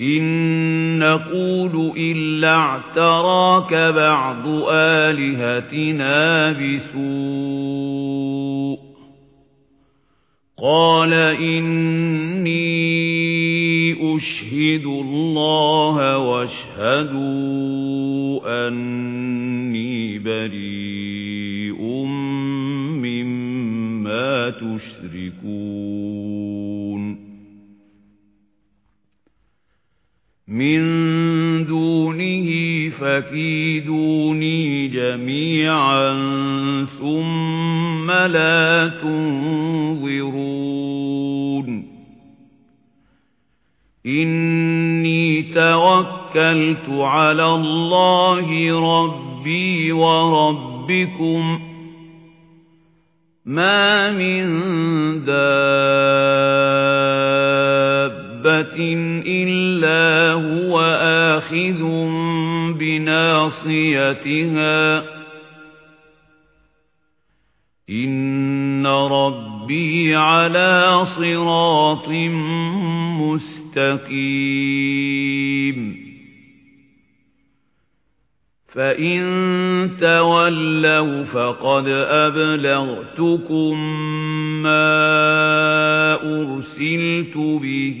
إِن نَّقُولُ إِلَّا اعْتَرَاكَ بَعْضُ آلِهَتِنَا بِسُوءٍ قَالَ إِنِّي أُشْهِدُ اللَّهَ وَاشْهَدُوا أَنِّي بَرِيءٌ مِّمَّا تُشْرِكُونَ مِن دُونِهِ فَكِيدُونِي جَمِيعًا ثُمَّ لَا تُنظِرُونِ إِنِّي تَوَكَّلْتُ عَلَى اللَّهِ رَبِّي وَرَبِّكُمْ مَا مِن دَابَّةٍ إِلَّا هُوَ آخِذٌ بِنَاصِيَتِهَا. إِنَّ رَبِّي عَلَى صِرَاطٍ مُسْتَقِيمٍ. فَإِن تَوَلَّوْا فَقَدْ أَبْلَغْتُكُم مَّا أُرْسِلْتُ بِهِ.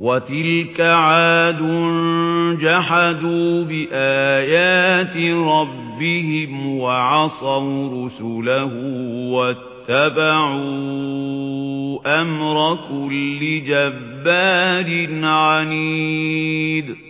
وَتِلْكَ عَادٌ جَحَدُوا بِآيَاتِ رَبِّهِمْ وَعَصَوْا رُسُلَهُ وَاتَّبَعُوا أَمْرَ كُلِّ جَبَّارٍ عَنِيدٍ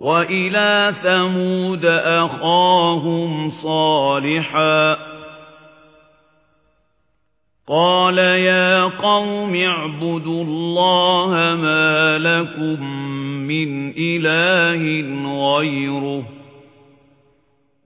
وَإِلَى ثَمُودَ أَخَاهُمْ صَالِحًا. قَالَ يَا قَوْمِ اعْبُدُوا اللَّهَ مَا لَكُمْ مِنْ إِلَٰهٍ غَيْرُهُ.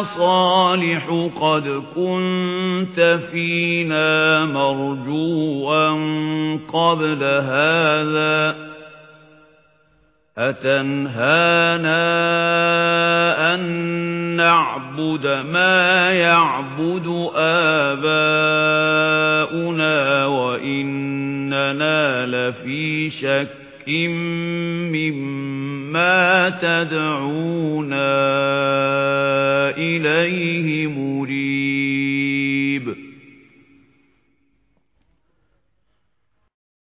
يا صالح قد كنت فينا مرجوا قبل هذا أتنهانا أن نعبد ما يعبد آباؤنا وإننا لفي شك مما تدعونا إليه مريد